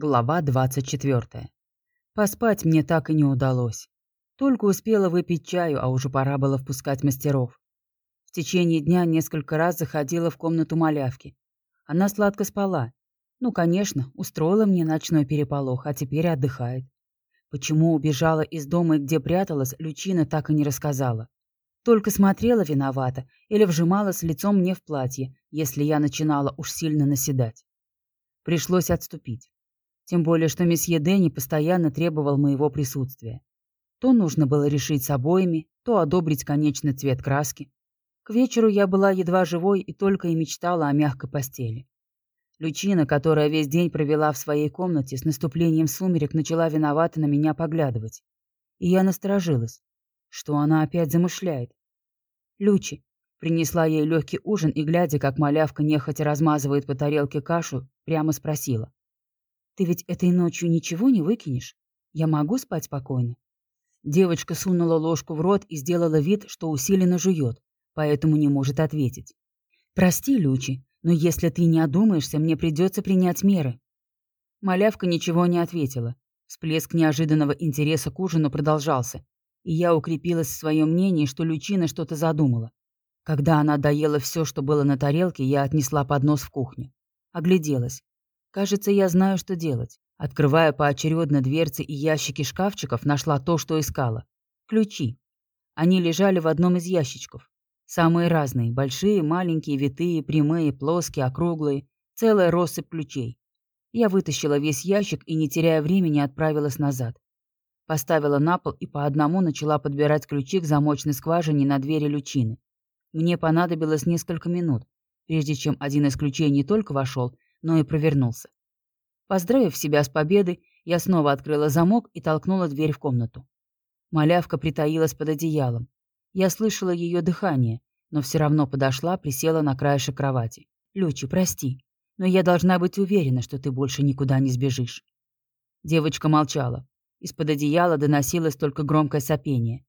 Глава 24. Поспать мне так и не удалось. Только успела выпить чаю, а уже пора было впускать мастеров. В течение дня несколько раз заходила в комнату малявки. Она сладко спала. Ну, конечно, устроила мне ночной переполох, а теперь отдыхает. Почему убежала из дома и где пряталась, Лючина так и не рассказала. Только смотрела виновата или вжималась лицом мне в платье, если я начинала уж сильно наседать. Пришлось отступить. Тем более, что месье Дэнни постоянно требовал моего присутствия. То нужно было решить с обоями, то одобрить конечный цвет краски. К вечеру я была едва живой и только и мечтала о мягкой постели. Лючина, которая весь день провела в своей комнате, с наступлением сумерек начала виновато на меня поглядывать. И я насторожилась. Что она опять замышляет? Лючи. Принесла ей легкий ужин и, глядя, как малявка нехотя размазывает по тарелке кашу, прямо спросила. Ты ведь этой ночью ничего не выкинешь? Я могу спать спокойно?» Девочка сунула ложку в рот и сделала вид, что усиленно жует, поэтому не может ответить. «Прости, Лючи, но если ты не одумаешься, мне придется принять меры». Малявка ничего не ответила. Всплеск неожиданного интереса к ужину продолжался, и я укрепилась в своем мнении, что Лючина что-то задумала. Когда она доела все, что было на тарелке, я отнесла поднос в кухню. Огляделась. Кажется, я знаю, что делать. Открывая поочередно дверцы и ящики шкафчиков, нашла то, что искала. Ключи. Они лежали в одном из ящичков. Самые разные. Большие, маленькие, витые, прямые, плоские, округлые. Целая россыпь ключей. Я вытащила весь ящик и, не теряя времени, отправилась назад. Поставила на пол и по одному начала подбирать ключи к замочной скважине на двери лючины. Мне понадобилось несколько минут, прежде чем один из ключей не только вошел, но и провернулся. Поздравив себя с победой, я снова открыла замок и толкнула дверь в комнату. Малявка притаилась под одеялом. Я слышала ее дыхание, но все равно подошла, присела на краешек кровати. «Лючи, прости, но я должна быть уверена, что ты больше никуда не сбежишь». Девочка молчала. Из-под одеяла доносилось только громкое сопение.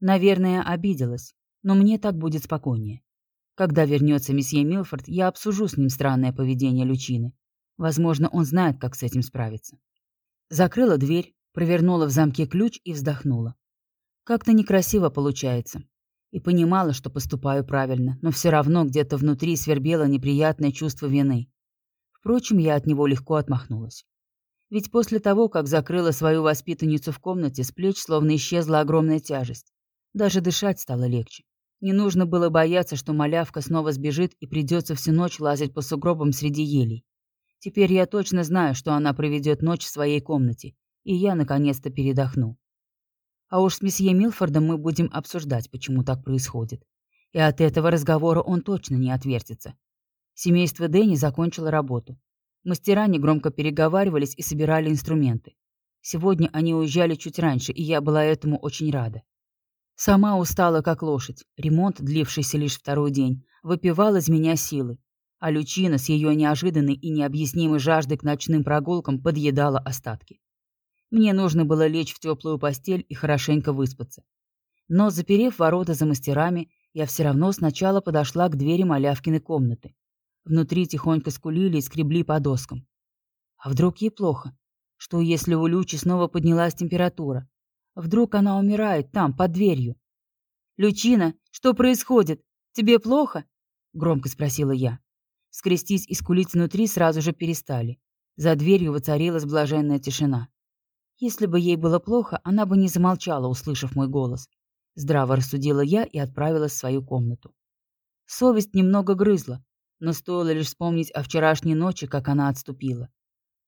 Наверное, обиделась, но мне так будет спокойнее. Когда вернется месье Милфорд, я обсужу с ним странное поведение Лючины. Возможно, он знает, как с этим справиться. Закрыла дверь, провернула в замке ключ и вздохнула. Как-то некрасиво получается. И понимала, что поступаю правильно, но все равно где-то внутри свербело неприятное чувство вины. Впрочем, я от него легко отмахнулась. Ведь после того, как закрыла свою воспитанницу в комнате, с плеч словно исчезла огромная тяжесть. Даже дышать стало легче. Не нужно было бояться, что малявка снова сбежит и придется всю ночь лазить по сугробам среди елей. Теперь я точно знаю, что она проведет ночь в своей комнате, и я наконец-то передохну. А уж с месье Милфордом мы будем обсуждать, почему так происходит. И от этого разговора он точно не отвертится. Семейство Дэнни закончило работу. Мастера негромко переговаривались и собирали инструменты. Сегодня они уезжали чуть раньше, и я была этому очень рада. Сама устала, как лошадь. Ремонт, длившийся лишь второй день, выпивал из меня силы. А Лючина с ее неожиданной и необъяснимой жаждой к ночным прогулкам подъедала остатки. Мне нужно было лечь в теплую постель и хорошенько выспаться. Но, заперев ворота за мастерами, я все равно сначала подошла к двери малявкиной комнаты. Внутри тихонько скулили и скребли по доскам. А вдруг ей плохо? Что, если у Лючи снова поднялась температура? Вдруг она умирает там, под дверью. «Лючина, что происходит? Тебе плохо?» — громко спросила я. Скрестись и скулить внутри сразу же перестали. За дверью воцарилась блаженная тишина. Если бы ей было плохо, она бы не замолчала, услышав мой голос. Здраво рассудила я и отправилась в свою комнату. Совесть немного грызла, но стоило лишь вспомнить о вчерашней ночи, как она отступила.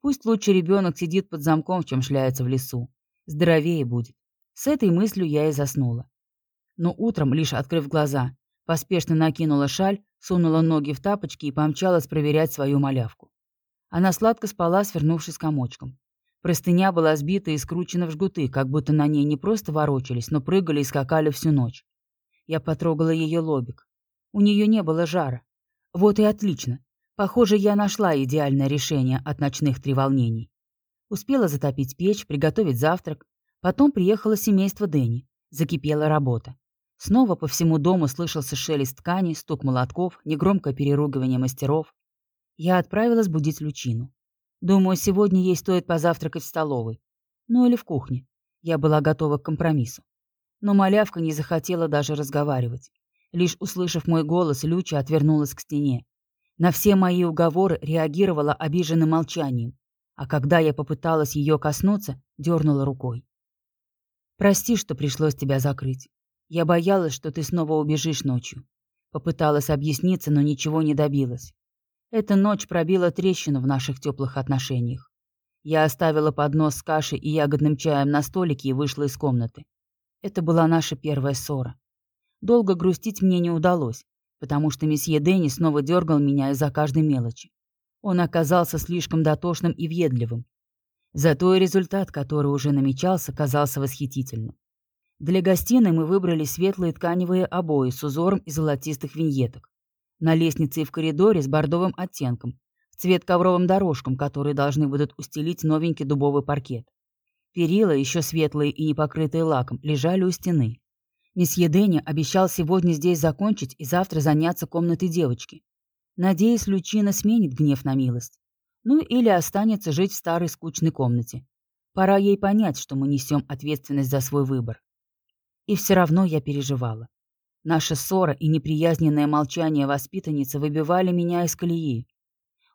Пусть лучше ребенок сидит под замком, чем шляется в лесу. Здоровее будет. С этой мыслью я и заснула. Но утром, лишь открыв глаза, поспешно накинула шаль, сунула ноги в тапочки и помчалась проверять свою малявку. Она сладко спала, свернувшись комочком. Простыня была сбита и скручена в жгуты, как будто на ней не просто ворочались, но прыгали и скакали всю ночь. Я потрогала ее лобик. У нее не было жара. Вот и отлично. Похоже, я нашла идеальное решение от ночных треволнений. Успела затопить печь, приготовить завтрак. Потом приехало семейство Дэнни. Закипела работа. Снова по всему дому слышался шелест ткани, стук молотков, негромкое переругивание мастеров. Я отправилась будить Лючину. Думаю, сегодня ей стоит позавтракать в столовой. Ну или в кухне. Я была готова к компромиссу. Но малявка не захотела даже разговаривать. Лишь услышав мой голос, Люча отвернулась к стене. На все мои уговоры реагировала обиженным молчанием, а когда я попыталась ее коснуться, дернула рукой. «Прости, что пришлось тебя закрыть. Я боялась, что ты снова убежишь ночью». Попыталась объясниться, но ничего не добилась. Эта ночь пробила трещину в наших теплых отношениях. Я оставила поднос с кашей и ягодным чаем на столике и вышла из комнаты. Это была наша первая ссора. Долго грустить мне не удалось, потому что месье Дэнни снова дергал меня из-за каждой мелочи. Он оказался слишком дотошным и въедливым. Зато и результат, который уже намечался, казался восхитительным. Для гостиной мы выбрали светлые тканевые обои с узором из золотистых виньеток на лестнице и в коридоре с бордовым оттенком, в цвет ковровым дорожкам, которые должны будут устелить новенький дубовый паркет. Перила, еще светлые и не покрытые лаком, лежали у стены. Месье Дэнни обещал сегодня здесь закончить и завтра заняться комнатой девочки. Надеюсь, Лючина сменит гнев на милость. Ну или останется жить в старой скучной комнате. Пора ей понять, что мы несем ответственность за свой выбор. И все равно я переживала. Наша ссора и неприязненное молчание воспитанницы выбивали меня из колеи.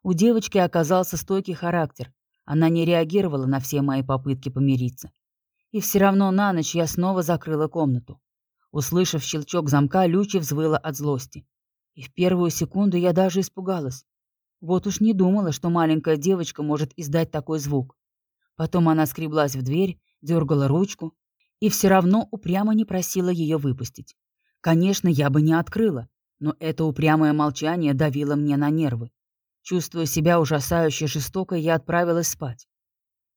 У девочки оказался стойкий характер. Она не реагировала на все мои попытки помириться. И все равно на ночь я снова закрыла комнату. Услышав щелчок замка, Лючи взвыла от злости. И в первую секунду я даже испугалась. Вот уж не думала, что маленькая девочка может издать такой звук. Потом она скреблась в дверь, дергала ручку и все равно упрямо не просила ее выпустить. Конечно, я бы не открыла, но это упрямое молчание давило мне на нервы. Чувствуя себя ужасающе жестоко, я отправилась спать.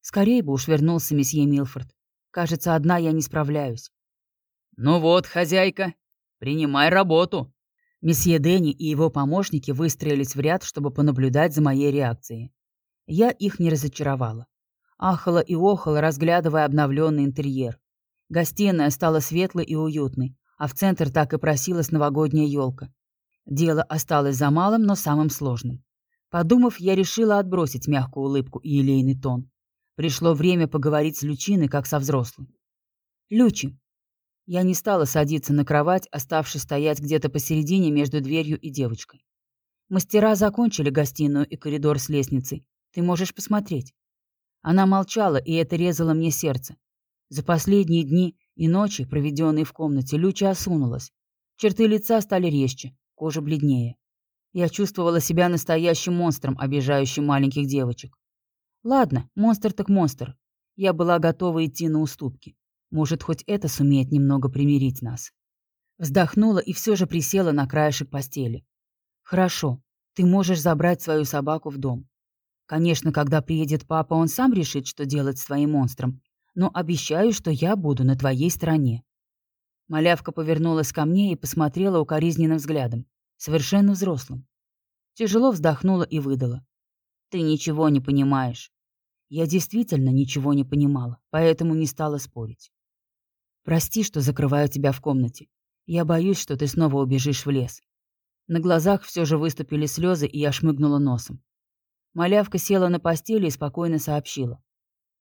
Скорее бы уж вернулся месье Милфорд. Кажется, одна я не справляюсь. «Ну вот, хозяйка, принимай работу!» Месье Дэнни и его помощники выстроились в ряд, чтобы понаблюдать за моей реакцией. Я их не разочаровала. Ахала и охала, разглядывая обновленный интерьер. Гостиная стала светлой и уютной, а в центр так и просилась новогодняя елка. Дело осталось за малым, но самым сложным. Подумав, я решила отбросить мягкую улыбку и елейный тон. Пришло время поговорить с Лючиной, как со взрослым. «Лючи». Я не стала садиться на кровать, оставшись стоять где-то посередине между дверью и девочкой. Мастера закончили гостиную и коридор с лестницей. Ты можешь посмотреть. Она молчала, и это резало мне сердце. За последние дни и ночи, проведенные в комнате, Люча осунулась. Черты лица стали резче, кожа бледнее. Я чувствовала себя настоящим монстром, обижающим маленьких девочек. Ладно, монстр так монстр. Я была готова идти на уступки. Может, хоть это сумеет немного примирить нас. Вздохнула и все же присела на краешек постели. Хорошо, ты можешь забрать свою собаку в дом. Конечно, когда приедет папа, он сам решит, что делать с твоим монстром, но обещаю, что я буду на твоей стороне». Малявка повернулась ко мне и посмотрела укоризненным взглядом, совершенно взрослым. Тяжело вздохнула и выдала. «Ты ничего не понимаешь». Я действительно ничего не понимала, поэтому не стала спорить. «Прости, что закрываю тебя в комнате. Я боюсь, что ты снова убежишь в лес». На глазах все же выступили слезы, и я шмыгнула носом. Малявка села на постели и спокойно сообщила.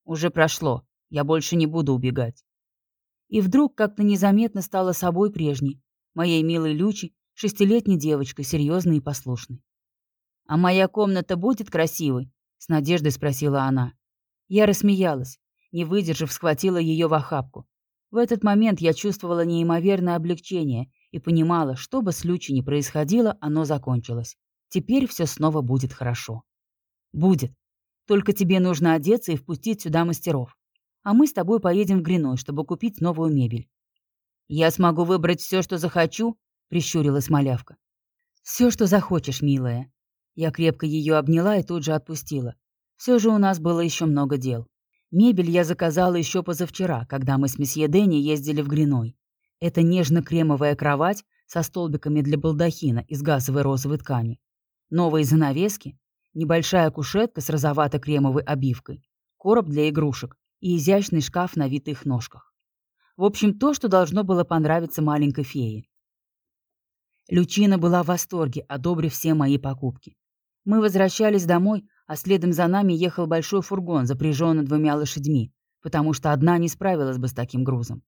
«Уже прошло. Я больше не буду убегать. И вдруг как-то незаметно стала собой прежней, моей милой Лючи, шестилетней девочкой, серьезной и послушной. «А моя комната будет красивой?» — с надеждой спросила она. Я рассмеялась, не выдержав, схватила ее в охапку. В этот момент я чувствовала неимоверное облегчение и понимала, что бы с Лючей ни происходило, оно закончилось. Теперь все снова будет хорошо. Будет. Только тебе нужно одеться и впустить сюда мастеров а мы с тобой поедем в Гриной, чтобы купить новую мебель». «Я смогу выбрать все, что захочу?» — прищурилась малявка. «Все, что захочешь, милая». Я крепко ее обняла и тут же отпустила. Все же у нас было еще много дел. Мебель я заказала еще позавчера, когда мы с месье Дэнни ездили в Гриной. Это нежно-кремовая кровать со столбиками для балдахина из газовой розовой ткани. Новые занавески, небольшая кушетка с розовато-кремовой обивкой, короб для игрушек, и изящный шкаф на витых ножках. В общем, то, что должно было понравиться маленькой фее. Лючина была в восторге, одобрив все мои покупки. Мы возвращались домой, а следом за нами ехал большой фургон, запряженный двумя лошадьми, потому что одна не справилась бы с таким грузом.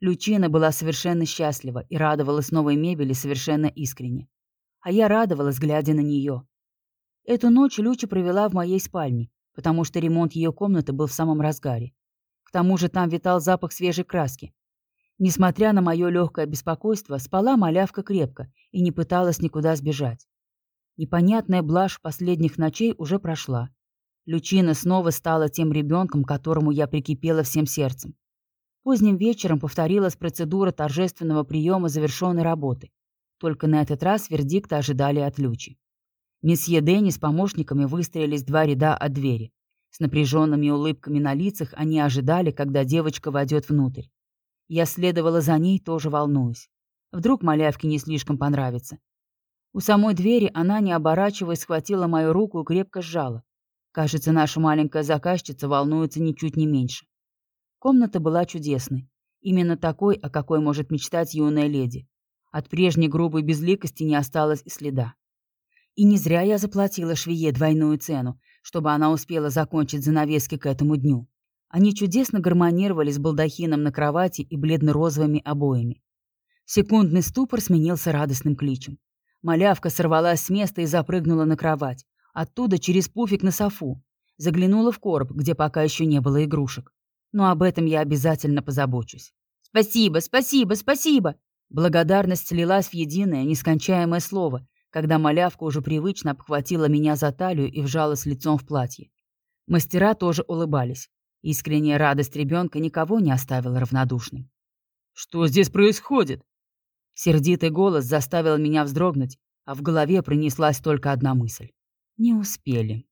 Лючина была совершенно счастлива и радовалась новой мебели совершенно искренне. А я радовалась, глядя на нее. Эту ночь Люча провела в моей спальне, потому что ремонт ее комнаты был в самом разгаре. К тому же там витал запах свежей краски. Несмотря на мое легкое беспокойство, спала малявка крепко и не пыталась никуда сбежать. Непонятная блажь последних ночей уже прошла. Лючина снова стала тем ребенком, которому я прикипела всем сердцем. Поздним вечером повторилась процедура торжественного приема завершенной работы. Только на этот раз вердикта ожидали от Лючи. Месье Дэнни с помощниками выстроились два ряда от двери. С напряженными улыбками на лицах они ожидали, когда девочка войдет внутрь. Я следовала за ней, тоже волнуюсь. Вдруг малявке не слишком понравится. У самой двери она, не оборачиваясь, схватила мою руку и крепко сжала. Кажется, наша маленькая заказчица волнуется ничуть не меньше. Комната была чудесной. Именно такой, о какой может мечтать юная леди. От прежней грубой безликости не осталось и следа. И не зря я заплатила швее двойную цену, чтобы она успела закончить занавески к этому дню. Они чудесно гармонировали с балдахином на кровати и бледно-розовыми обоями. Секундный ступор сменился радостным кличем. Малявка сорвалась с места и запрыгнула на кровать. Оттуда через пуфик на софу. Заглянула в короб, где пока еще не было игрушек но об этом я обязательно позабочусь. «Спасибо, спасибо, спасибо!» Благодарность слилась в единое, нескончаемое слово, когда малявка уже привычно обхватила меня за талию и вжалась лицом в платье. Мастера тоже улыбались. Искренняя радость ребенка никого не оставила равнодушным. «Что здесь происходит?» Сердитый голос заставил меня вздрогнуть, а в голове принеслась только одна мысль. Не успели.